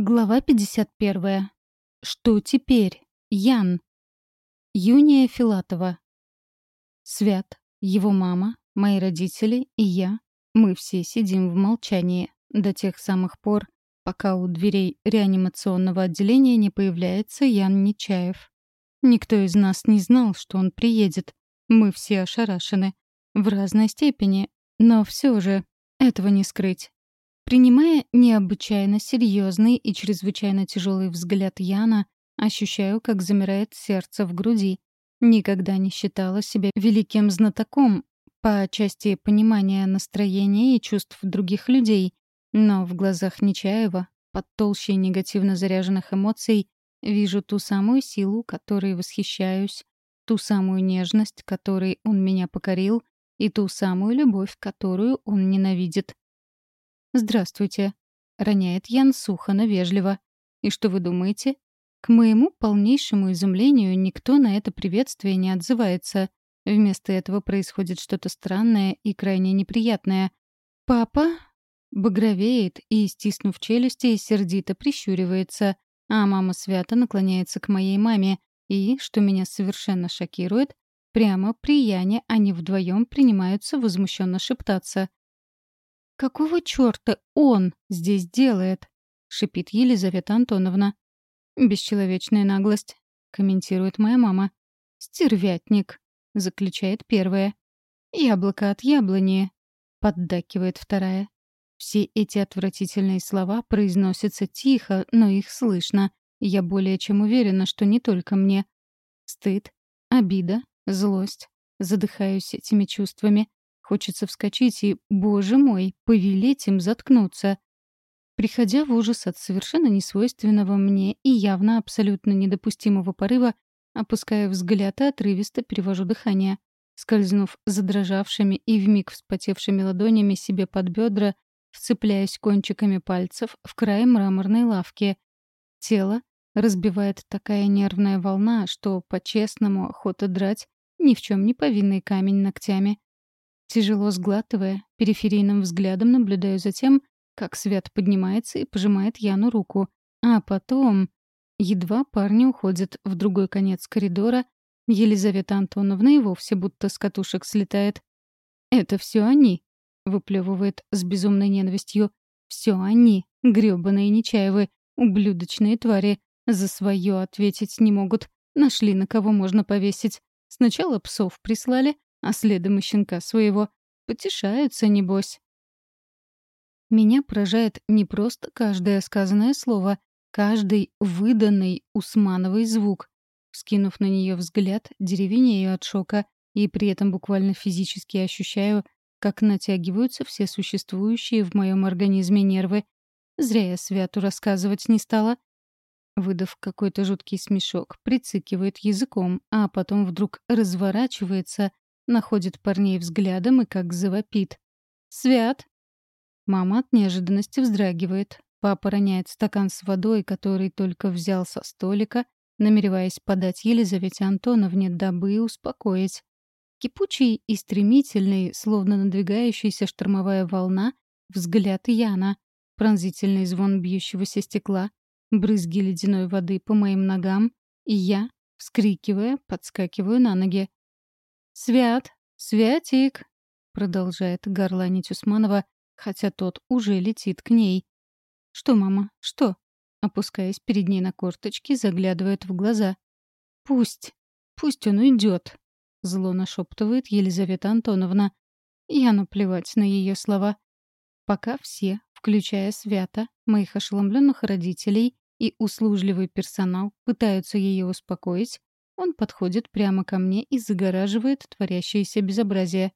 Глава 51. Что теперь? Ян. Юния Филатова. Свят, его мама, мои родители и я. Мы все сидим в молчании до тех самых пор, пока у дверей реанимационного отделения не появляется Ян Нечаев. Никто из нас не знал, что он приедет. Мы все ошарашены. В разной степени. Но все же этого не скрыть. Принимая необычайно серьезный и чрезвычайно тяжелый взгляд Яна, ощущаю, как замирает сердце в груди. Никогда не считала себя великим знатоком по части понимания настроения и чувств других людей, но в глазах Нечаева, под толщей негативно заряженных эмоций, вижу ту самую силу, которой восхищаюсь, ту самую нежность, которой он меня покорил, и ту самую любовь, которую он ненавидит. «Здравствуйте», — роняет Ян сухо, но вежливо. «И что вы думаете?» К моему полнейшему изумлению никто на это приветствие не отзывается. Вместо этого происходит что-то странное и крайне неприятное. Папа багровеет и, стиснув челюсти, сердито прищуривается, а мама свято наклоняется к моей маме и, что меня совершенно шокирует, прямо при Яне они вдвоем принимаются возмущенно шептаться. «Какого чёрта он здесь делает?» — шипит Елизавета Антоновна. «Бесчеловечная наглость», — комментирует моя мама. «Стервятник», — заключает первая. «Яблоко от яблони», — поддакивает вторая. Все эти отвратительные слова произносятся тихо, но их слышно. Я более чем уверена, что не только мне. Стыд, обида, злость. Задыхаюсь этими чувствами. Хочется вскочить и, боже мой, повелеть им заткнуться. Приходя в ужас от совершенно несвойственного мне и явно абсолютно недопустимого порыва, опуская взгляд и отрывисто перевожу дыхание. Скользнув задрожавшими и вмиг вспотевшими ладонями себе под бедра, вцепляясь кончиками пальцев в край мраморной лавки. Тело разбивает такая нервная волна, что, по-честному, охота драть ни в чем не повинный камень ногтями. Тяжело сглатывая, периферийным взглядом наблюдаю за тем, как Свят поднимается и пожимает Яну руку. А потом... Едва парни уходят в другой конец коридора, Елизавета Антоновна и вовсе будто с катушек слетает. «Это все они», — выплевывает с безумной ненавистью. «Все они, грёбаные Нечаевы, ублюдочные твари. За свое ответить не могут. Нашли, на кого можно повесить. Сначала псов прислали, а следом и щенка своего. Потешаются, небось. Меня поражает не просто каждое сказанное слово, каждый выданный Усмановый звук. Скинув на нее взгляд, деревенею от шока и при этом буквально физически ощущаю, как натягиваются все существующие в моем организме нервы. Зря я Святу рассказывать не стала. Выдав какой-то жуткий смешок, прицикивает языком, а потом вдруг разворачивается находит парней взглядом и как завопит. «Свят!» Мама от неожиданности вздрагивает. Папа роняет стакан с водой, который только взял со столика, намереваясь подать Елизавете Антоновне, дабы успокоить. Кипучий и стремительный, словно надвигающаяся штормовая волна, взгляд Яна, пронзительный звон бьющегося стекла, брызги ледяной воды по моим ногам, и я, вскрикивая, подскакиваю на ноги. «Свят! Святик!» — продолжает горланить Усманова, хотя тот уже летит к ней. «Что, мама, что?» Опускаясь перед ней на корточки, заглядывает в глаза. «Пусть, пусть он уйдет!» — зло нашептывает Елизавета Антоновна. Я наплевать на ее слова. Пока все, включая Свята, моих ошеломленных родителей и услужливый персонал, пытаются ее успокоить, он подходит прямо ко мне и загораживает творящееся безобразие.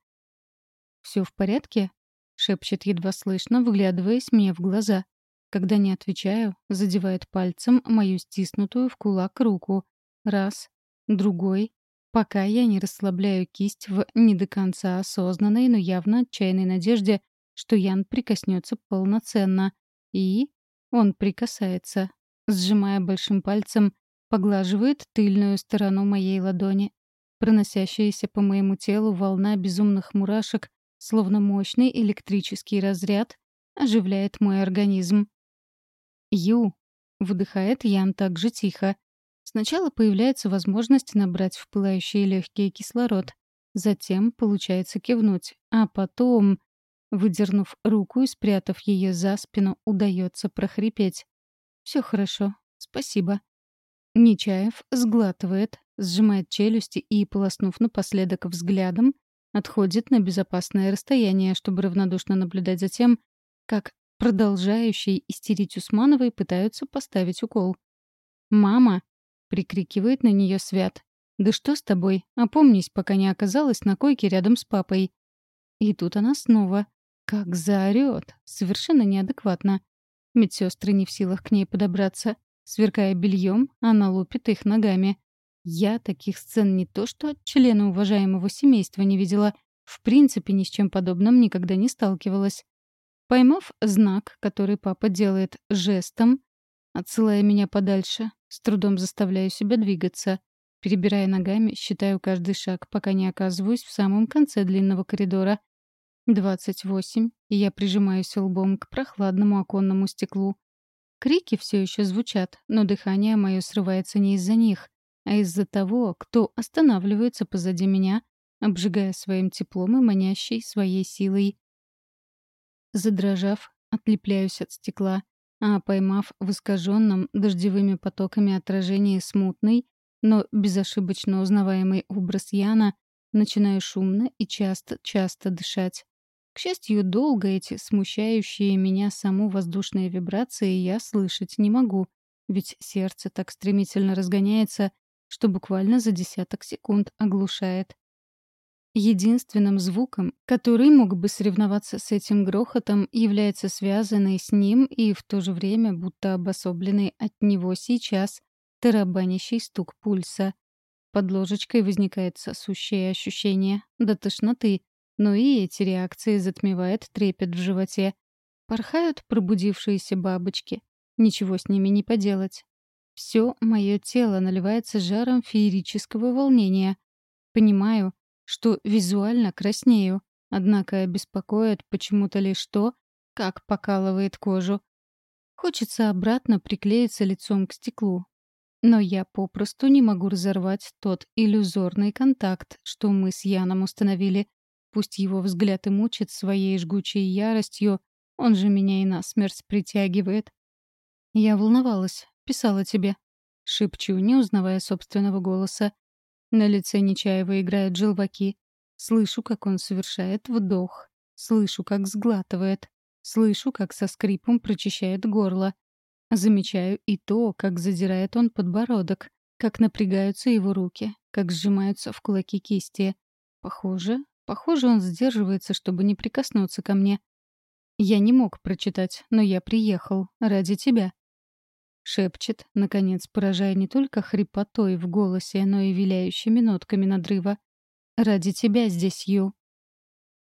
«Все в порядке?» — шепчет едва слышно, выглядываясь мне в глаза. Когда не отвечаю, задевает пальцем мою стиснутую в кулак руку. Раз, другой, пока я не расслабляю кисть в не до конца осознанной, но явно отчаянной надежде, что Ян прикоснется полноценно. И он прикасается, сжимая большим пальцем поглаживает тыльную сторону моей ладони. Проносящаяся по моему телу волна безумных мурашек, словно мощный электрический разряд, оживляет мой организм. «Ю!» Выдыхает Ян так же тихо. Сначала появляется возможность набрать в пылающие легкие кислород. Затем получается кивнуть. А потом, выдернув руку и спрятав ее за спину, удается прохрипеть. Все хорошо. Спасибо. Нечаев сглатывает, сжимает челюсти и, полоснув напоследок взглядом, отходит на безопасное расстояние, чтобы равнодушно наблюдать за тем, как продолжающие истерить Усмановой пытаются поставить укол. «Мама!» — прикрикивает на нее Свят. «Да что с тобой? Опомнись, пока не оказалась на койке рядом с папой». И тут она снова. Как заорёт. Совершенно неадекватно. Медсестры не в силах к ней подобраться. Сверкая бельем, она лупит их ногами. Я таких сцен не то что от члена уважаемого семейства не видела, в принципе ни с чем подобным никогда не сталкивалась. Поймав знак, который папа делает жестом, отсылая меня подальше, с трудом заставляю себя двигаться. Перебирая ногами, считаю каждый шаг, пока не оказываюсь в самом конце длинного коридора. Двадцать восемь, и я прижимаюсь лбом к прохладному оконному стеклу. Крики все еще звучат, но дыхание мое срывается не из-за них, а из-за того, кто останавливается позади меня, обжигая своим теплом и манящей своей силой. Задрожав, отлепляюсь от стекла, а поймав в искаженном дождевыми потоками отражение смутный, но безошибочно узнаваемый образ Яна, начинаю шумно и часто-часто дышать. К счастью, долго эти смущающие меня саму воздушные вибрации я слышать не могу, ведь сердце так стремительно разгоняется, что буквально за десяток секунд оглушает. Единственным звуком, который мог бы соревноваться с этим грохотом, является связанный с ним и в то же время будто обособленный от него сейчас тарабанящий стук пульса. Под ложечкой возникает сосущее ощущение до тошноты, но и эти реакции затмевает трепет в животе. Порхают пробудившиеся бабочки. Ничего с ними не поделать. Все мое тело наливается жаром феерического волнения. Понимаю, что визуально краснею, однако беспокоит почему-то лишь то, как покалывает кожу. Хочется обратно приклеиться лицом к стеклу. Но я попросту не могу разорвать тот иллюзорный контакт, что мы с Яном установили. Пусть его взгляд и мучит своей жгучей яростью, он же меня и насмерть притягивает. Я волновалась, писала тебе. Шепчу, не узнавая собственного голоса. На лице Нечаева играют желваки. Слышу, как он совершает вдох. Слышу, как сглатывает. Слышу, как со скрипом прочищает горло. Замечаю и то, как задирает он подбородок, как напрягаются его руки, как сжимаются в кулаки кисти. Похоже, похоже, он сдерживается, чтобы не прикоснуться ко мне. Я не мог прочитать, но я приехал ради тебя. Шепчет, наконец, поражая не только хрипотой в голосе, но и виляющими нотками надрыва. «Ради тебя здесь, Ю».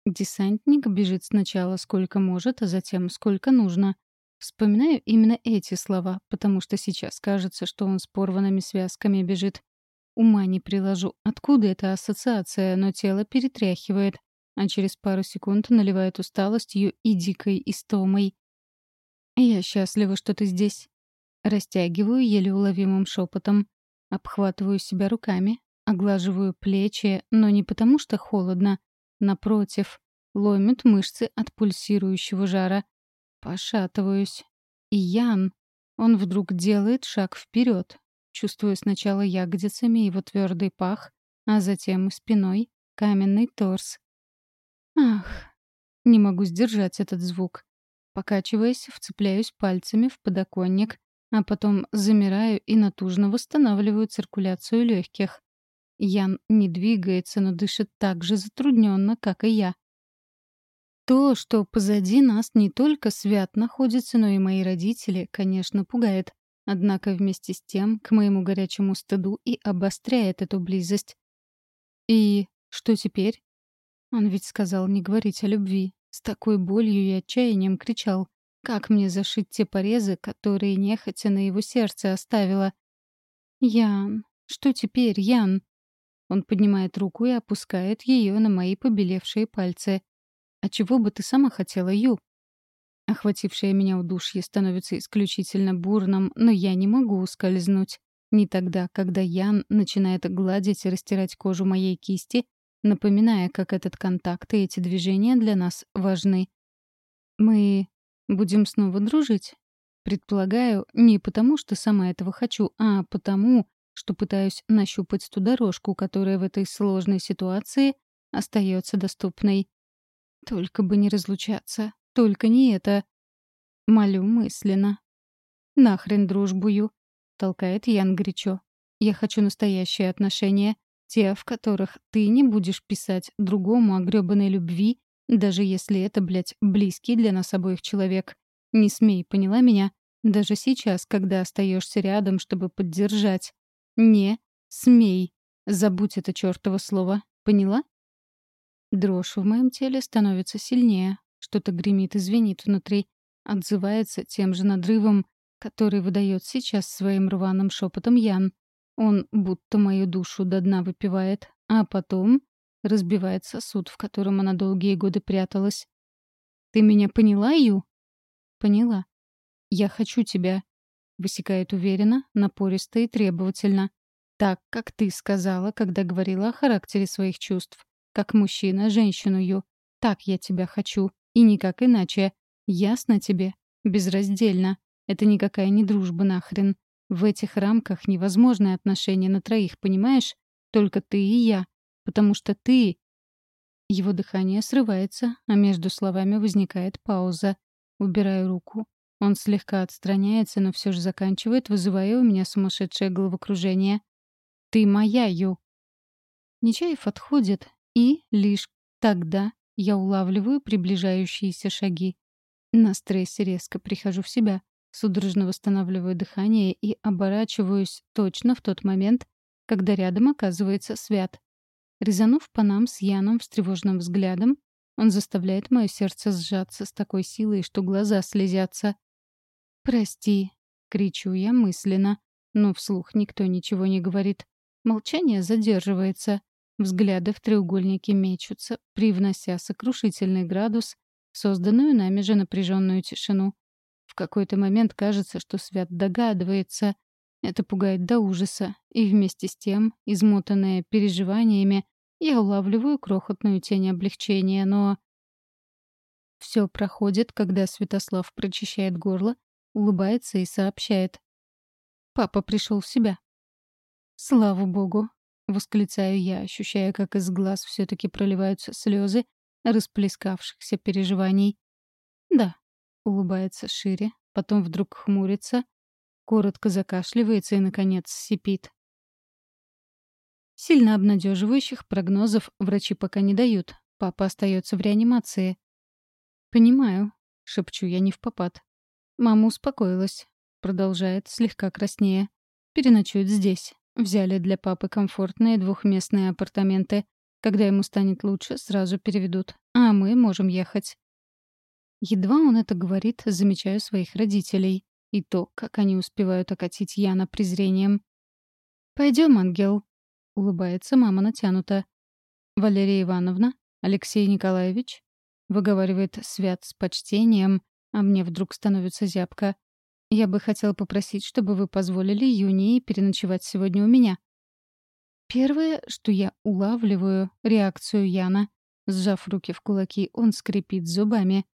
Десантник бежит сначала сколько может, а затем сколько нужно. Вспоминаю именно эти слова, потому что сейчас кажется, что он с порванными связками бежит. Ума не приложу, откуда эта ассоциация, но тело перетряхивает, а через пару секунд наливает усталостью и дикой истомой. «Я счастлива, что ты здесь», Растягиваю еле уловимым шепотом. Обхватываю себя руками, оглаживаю плечи, но не потому что холодно. Напротив, ломят мышцы от пульсирующего жара. Пошатываюсь. И Ян, он вдруг делает шаг вперед. Чувствую сначала ягодицами его твердый пах, а затем и спиной каменный торс. Ах, не могу сдержать этот звук. Покачиваясь, вцепляюсь пальцами в подоконник, а потом замираю и натужно восстанавливаю циркуляцию легких. Ян не двигается, но дышит так же затрудненно, как и я. То, что позади нас не только Свят находится, но и мои родители, конечно, пугает. Однако вместе с тем, к моему горячему стыду и обостряет эту близость. И что теперь? Он ведь сказал не говорить о любви. С такой болью и отчаянием кричал. Как мне зашить те порезы, которые нехотя на его сердце оставила? «Ян, что теперь, Ян?» Он поднимает руку и опускает ее на мои побелевшие пальцы. «А чего бы ты сама хотела, Ю?» Охватившее меня удушье становится исключительно бурным, но я не могу ускользнуть. Не тогда, когда Ян начинает гладить и растирать кожу моей кисти, напоминая, как этот контакт и эти движения для нас важны. Мы будем снова дружить? Предполагаю, не потому, что сама этого хочу, а потому, что пытаюсь нащупать ту дорожку, которая в этой сложной ситуации остается доступной. Только бы не разлучаться. Только не это. Молю мысленно. «Нахрен дружбую», — толкает Ян горячо. «Я хочу настоящие отношения, те, в которых ты не будешь писать другому о грёбаной любви, даже если это, блядь, близкий для нас обоих человек. Не смей, поняла меня? Даже сейчас, когда остаешься рядом, чтобы поддержать. Не смей. Забудь это чёртово слово. Поняла? Дрожь в моем теле становится сильнее. Что-то гремит и звенит внутри. Отзывается тем же надрывом, который выдает сейчас своим рваным шепотом Ян. Он будто мою душу до дна выпивает, а потом разбивает сосуд, в котором она долгие годы пряталась. «Ты меня поняла, Ю?» «Поняла. Я хочу тебя», — высекает уверенно, напористо и требовательно. «Так, как ты сказала, когда говорила о характере своих чувств. Как мужчина женщину, Ю. Так я тебя хочу. И никак иначе. Ясно тебе? Безраздельно. Это никакая не дружба нахрен. В этих рамках невозможны отношения на троих, понимаешь? Только ты и я. Потому что ты... Его дыхание срывается, а между словами возникает пауза. Убираю руку. Он слегка отстраняется, но все же заканчивает, вызывая у меня сумасшедшее головокружение. «Ты моя, Ю!» Нечаев отходит, и лишь тогда я улавливаю приближающиеся шаги. На стрессе резко прихожу в себя, судорожно восстанавливаю дыхание и оборачиваюсь точно в тот момент, когда рядом оказывается Свят. Резанув по нам с Яном встревоженным взглядом, он заставляет мое сердце сжаться с такой силой, что глаза слезятся. «Прости», — кричу я мысленно, но вслух никто ничего не говорит. Молчание задерживается. Взгляды в треугольнике мечутся, привнося сокрушительный градус созданную нами же напряженную тишину. В какой-то момент кажется, что Свят догадывается. Это пугает до ужаса, и вместе с тем, измотанная переживаниями, я улавливаю крохотную тень облегчения, но... Все проходит, когда Святослав прочищает горло, улыбается и сообщает. Папа пришел в себя. Слава богу, — восклицаю я, ощущая, как из глаз все таки проливаются слезы расплескавшихся переживаний. «Да», — улыбается шире, потом вдруг хмурится, коротко закашливается и, наконец, сипит. Сильно обнадеживающих прогнозов врачи пока не дают. Папа остается в реанимации. «Понимаю», — шепчу я не в попад. Мама успокоилась. Продолжает, слегка краснее. Переночует здесь. Взяли для папы комфортные двухместные апартаменты. Когда ему станет лучше, сразу переведут. А мы можем ехать. Едва он это говорит, замечаю своих родителей. И то, как они успевают окатить Яна презрением. «Пойдем, ангел», — улыбается мама натянуто. «Валерия Ивановна? Алексей Николаевич?» — выговаривает Свят с почтением, а мне вдруг становится зябко. Я бы хотел попросить, чтобы вы позволили Юнии переночевать сегодня у меня. Первое, что я улавливаю, — реакцию Яна. Сжав руки в кулаки, он скрипит зубами.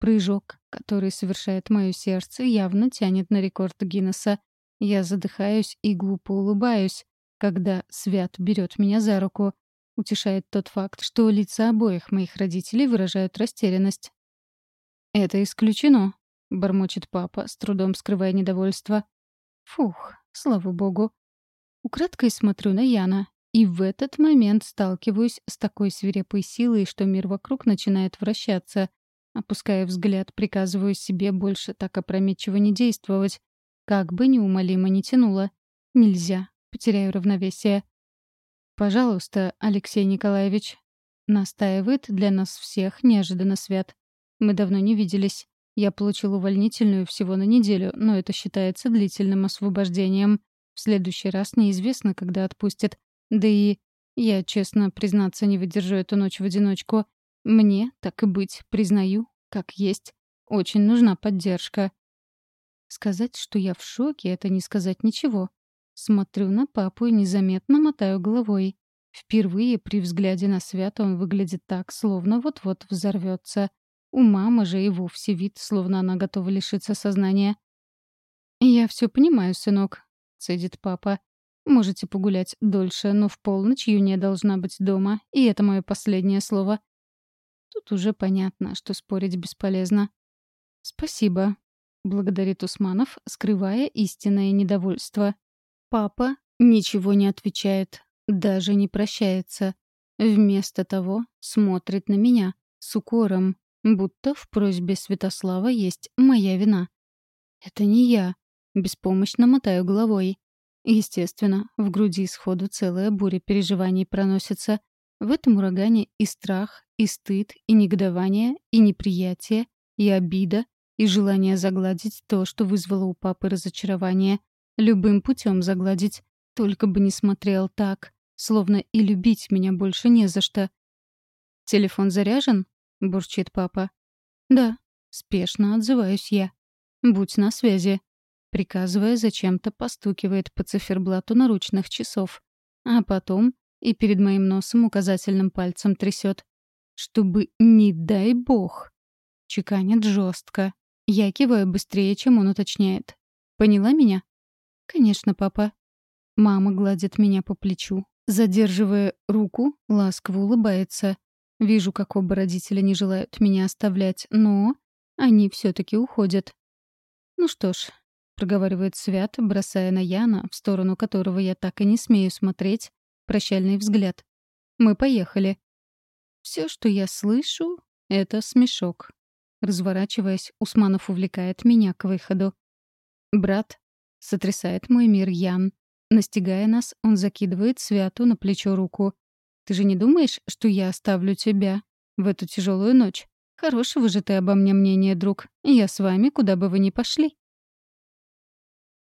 Прыжок, который совершает мое сердце, явно тянет на рекорд Гиннесса. Я задыхаюсь и глупо улыбаюсь, когда Свят берет меня за руку. Утешает тот факт, что лица обоих моих родителей выражают растерянность. «Это исключено», бормочет папа, с трудом скрывая недовольство. Фух, слава богу. Украдкой смотрю на Яна, и в этот момент сталкиваюсь с такой свирепой силой, что мир вокруг начинает вращаться. Опуская взгляд, приказываю себе больше так опрометчиво не действовать. Как бы неумолимо не тянуло. Нельзя. Потеряю равновесие. «Пожалуйста, Алексей Николаевич», — настаивает для нас всех неожиданно свят. «Мы давно не виделись. Я получил увольнительную всего на неделю, но это считается длительным освобождением. В следующий раз неизвестно, когда отпустят. Да и я, честно признаться, не выдержу эту ночь в одиночку. Мне, так и быть, признаю, как есть. Очень нужна поддержка. Сказать, что я в шоке, это не сказать ничего. Смотрю на папу и незаметно мотаю головой. Впервые при взгляде на Свята он выглядит так, словно вот-вот взорвется. У мамы же и вовсе вид, словно она готова лишиться сознания. «Я все понимаю, сынок», — цедит папа. «Можете погулять дольше, но в полночь Юния должна быть дома, и это мое последнее слово». Тут уже понятно, что спорить бесполезно. «Спасибо», — благодарит Усманов, скрывая истинное недовольство. Папа ничего не отвечает, даже не прощается. Вместо того смотрит на меня с укором, будто в просьбе Святослава есть моя вина. Это не я. Беспомощно мотаю головой. Естественно, в груди сходу целая буря переживаний проносится. В этом урагане и страх, и стыд, и негодование, и неприятие, и обида, и желание загладить то, что вызвало у папы разочарование. Любым путем загладить, только бы не смотрел так, словно и любить меня больше не за что. «Телефон заряжен?» — бурчит папа. «Да», — спешно отзываюсь я. «Будь на связи», — приказывая, зачем-то постукивает по циферблату наручных часов. А потом и перед моим носом указательным пальцем трясет. «Чтобы, не дай бог!» Чеканит жестко. Я киваю быстрее, чем он уточняет. «Поняла меня?» «Конечно, папа». Мама гладит меня по плечу, Задерживая руку, ласково улыбается. Вижу, как оба родителя не желают меня оставлять, но они все таки уходят. «Ну что ж», — проговаривает Свят, бросая на Яна, в сторону которого я так и не смею смотреть, прощальный взгляд. «Мы поехали». Все, что я слышу, — это смешок. Разворачиваясь, Усманов увлекает меня к выходу. «Брат», — сотрясает мой мир Ян, Настигая нас, он закидывает Святу на плечо руку. «Ты же не думаешь, что я оставлю тебя в эту тяжелую ночь? Хорошего же ты обо мне мнения, друг. Я с вами, куда бы вы ни пошли».